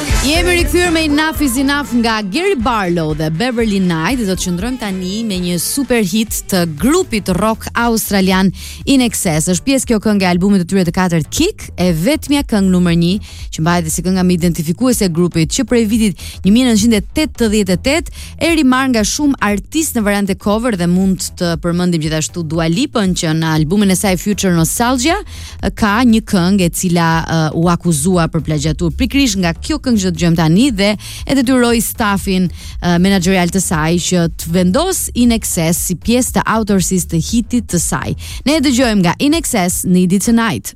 Jemi rikthyer me Enough is Enough nga Gary Barlow dhe Beverley Knight dhe do të qëndrojmë tani me një super hit të grupit rock australian INXS. Është pjesë kjo këngë e albumit të tyre të katërt Kick, e vetmja këngë numër 1 që mbahet si kënga më identifikuese e grupit që prej vitit 1988 e rimarrë nga shumë artistë në variante cover dhe mund të përmendim gjithashtu Dua Lipa që në albumin e saj Future Nostalgia ka një këngë e cila uh, u akuzua për plagjiaturë pikërisht nga kjo këngë që do dëgjojmë tani dhe e detyroi stafin uh, menaxherial të saj që të vendosë INXS si pjesë të autorësisë të hitit të saj. Ne e dëgjojmë nga INXS Need You Tonight.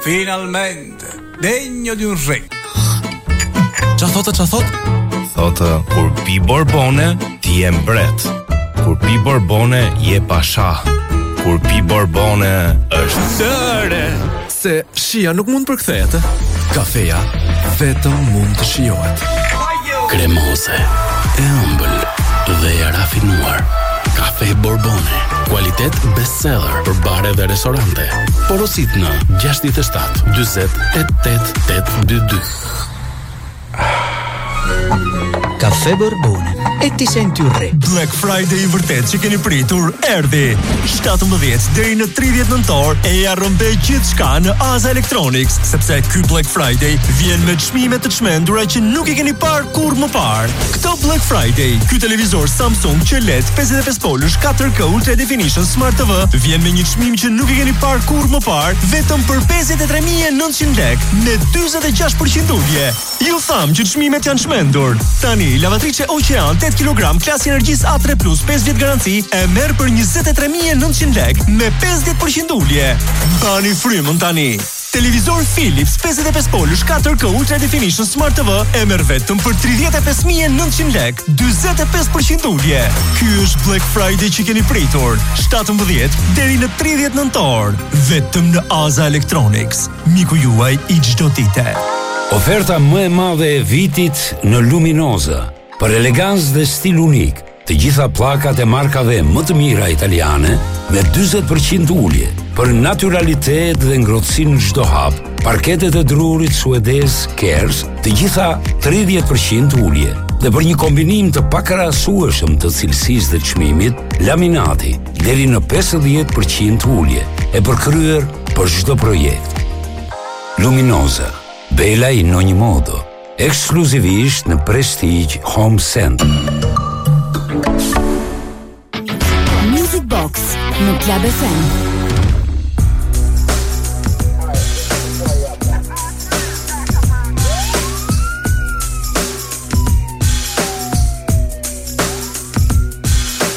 Finalmente, degno di un re. Ça thotë, ça thotë? Thotë kur pi borbone, ti je mbret. Kur pi borbone, je pasha. Kur pi borbone, është sëre. Se shija nuk mund të përkthehet. Kafeja vetëm mund të shijohet. Kremoze, e ëmbël dhe e rafinuar. Kafe Borbone, kualitet bestseller për bare dhe restorante. Porosit në 67 20 88 22. Kafe Borbone e ti senti un re. Black Friday i vërtetë që keni pritur, erdhi! 17 deri në 30 nëntor eja rrëmbe gjithçka në Aza Electronics, sepse ky Black Friday vjen me çmime të çmendura që nuk i keni parë kurrë më parë. Këtë Black Friday. Ky televizor Samsung QLED 55 polësh 4K Ultra Definition Smart TV vjen me një çmim që nuk e keni parë kurrë më parë, vetëm për 53900 lekë me 46% ulje. Ju thamë që çmimet janë çmendur. Tani lavatriçe Ocean 8 kg klasi i energjisë A3 Plus 5 vjet garanci e merr për 23900 lekë me 50% ulje. Mbani frymën tani. Televizor Philips 55 polësh 4K Ultra Definition Smart TV e merr vetëm për 35900 lek, 45% ulje. Ky është Black Friday që keni pritur, 17 deri në 30 nëntor, vetëm në Aza Electronics, miku juaj i çdo dite. Oferta më e madhe e vitit në Luminoza për elegancë dhe stil unik. Të gjitha pllakat e markave më të mira italiane me 40 për qind ulje për natyralitet dhe ngrohtësi në çdo hap. Parketet e drurit suedez Kährs, të gjitha 30 për qind ulje dhe për një kombinim të pakrahasueshëm të cilësisë dhe çmimit, laminati deri në 50 për qind ulje e përkryer për çdo projekt. Luminoza, bella in ogni modo. Ekskluzivisht në Prestige Home Center. Music Box në Club FM.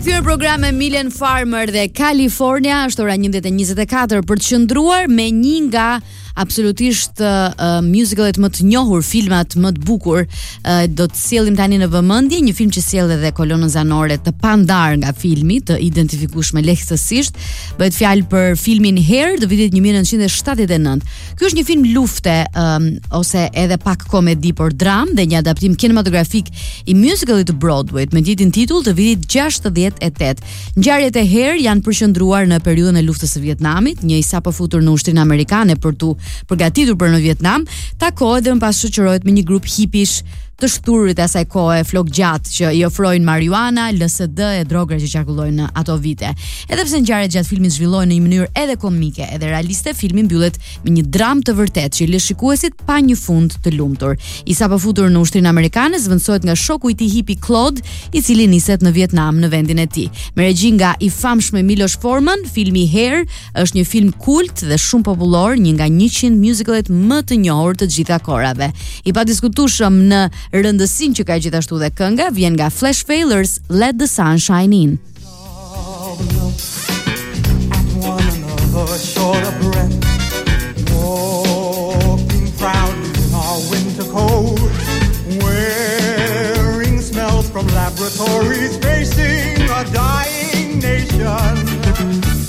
rikthyer program me Mylène Farmer dhe California është ora 11:24 për të qëndruar me një nga absolutisht uh, uh, musicalet më të njohur, filmat më të bukur. Uh, do të sjellim tani në vëmendje një film që sjell edhe kolonën zanore të pandarë nga filmi, të identifikueshme lehtësisht. Bëhet fjalë për filmin Hair të vitit 1979. Ky është një film lufte um, ose edhe pak komedi por dramë dhe një adaptim kinematografik i musicalit të Broadway me të njëjtin titull të vitit 68. Ngjarjet e Hair janë përqendruar në periudhën e luftës së Vietnamit, një i sapofutur në ushtrinë amerikane për t'u përgatitur për në Vietnam, takohet dhe më pas shoqërohet me një grup hipish të shthururit e asaj kohe flokëgjatë që i ofrojnë marijuana, LSD e droga që qarkullojnë në ato vite. Edhe pse ngjarjet gjatë filmit zhvillohen në një mënyrë edhe komike, edhe realiste, filmi mbyllet me një dramë të vërtetë që i lë shikuesit pa një fund të lumtur. I sapofuturi në ushtrinë amerikane zëvendësohet nga shoku i tij hipi Claude, i cili niset në Vietnam në vendin e tij. Me regji nga i famshmi Miloš Forman, filmi Hair Është një film kult dhe shumë popullor, një nga 100 musicalet më të njohur të gjitha kohërave. I padiskutueshëm në rëndësinë që ka gjithashtu dhe kënga, vjen nga Flesh Failures, Let the Sunshine In. From laboratories facing a dying nation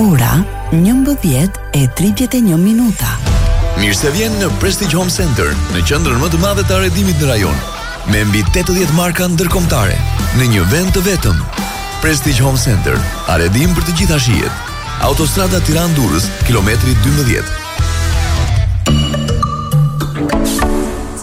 Ora 11:31 minuta. Mirë se vjen në Prestige Home Center, në qendrën më të madhe të arredimit në rajon, me mbi 80 marka ndërkombëtare në një vend të vetëm. Prestige Home Center, arredim për të gjitha shijet. Autostrada Tiranë-Durrës, kilometri 12.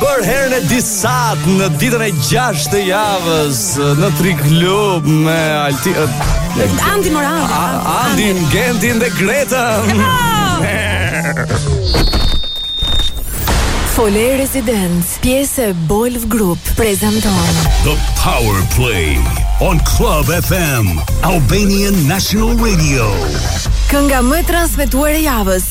Për herën e disat në ditën e 6 të javës në Tri Klub me Alti Andi Morandi Andi Genti dhe Greta Fole Residence pjesë e Bolv Group, prezanton The Power Play on Club FM Albanian National Radio Kënga më e transmetuar e javës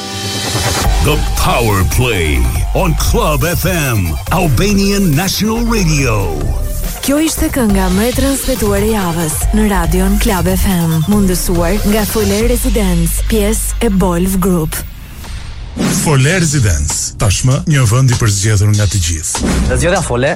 The Power Play on Club FM, Albanian National Radio. Kjo ishte kënga më e transmetuar e javës në Radion Club FM, mundësuar nga Fole Residence, pjesë e Bolv Grup. Fole Residence, tashmë një vend i përzgjedhur nga të gjithë. Unë zgjodha Fole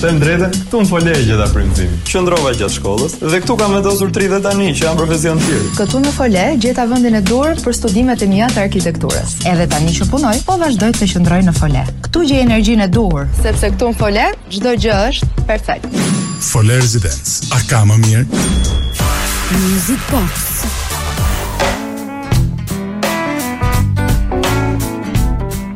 Them drejtën, këtu në Fole e gjeta princin. Qëndrova gjatë shkollës dhe këtu kam vendosur të rri dhe tani që jam profesion i lirë. Këtu në Fole gjeta vendin e duhur për studimet e mia të arkitekturës. Edhe tani që punoj, po vazhdoj të qëndroj në Fole. Këtu gjej energjinë e duhur, sepse këtu në Fole çdo gjë është perfekt. Fole Residence, a ka më mirë? Music Box.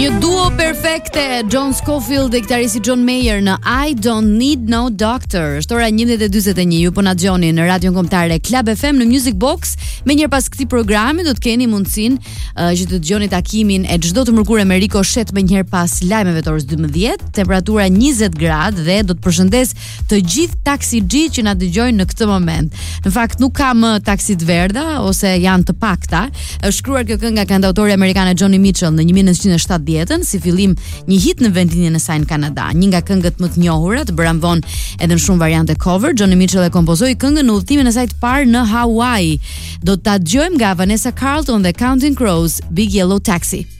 Një duo perfekte John Scofield dhe kitaristi John Mayer në I Don't Need No Doctor. Është ora 11:41 ju po na dëgjoni në Radion Kombëtar Club FM në Music Box. Menjëherë pas këtij programi do të keni mundësinë uh, që të dëgjoni takimin e çdo të mërkure me Ricochet menjëherë pas lajmeve të orës 12, temperatura 20 gradë dhe do të përshëndes të gjithë taksixhinjtë që na dëgjojnë në këtë moment. Në fakt nuk ka më taksi të verdha ose janë të pakta. Është shkruar kjo këngë nga kantautorja amerikane Joni Mitchell në 1970-ën si fillim një hit në vendlindjen e saj në Kanada. Një nga këngët më të njohura të bëra më vonë edhe në shumë variante cover, Joni Mitchell e kompozoi këngën në udhëtimin e saj të parë në Hawaii. Do ta dëgjojmë nga Vanessa Carlton dhe Counting Crows, Big Yellow Taxi.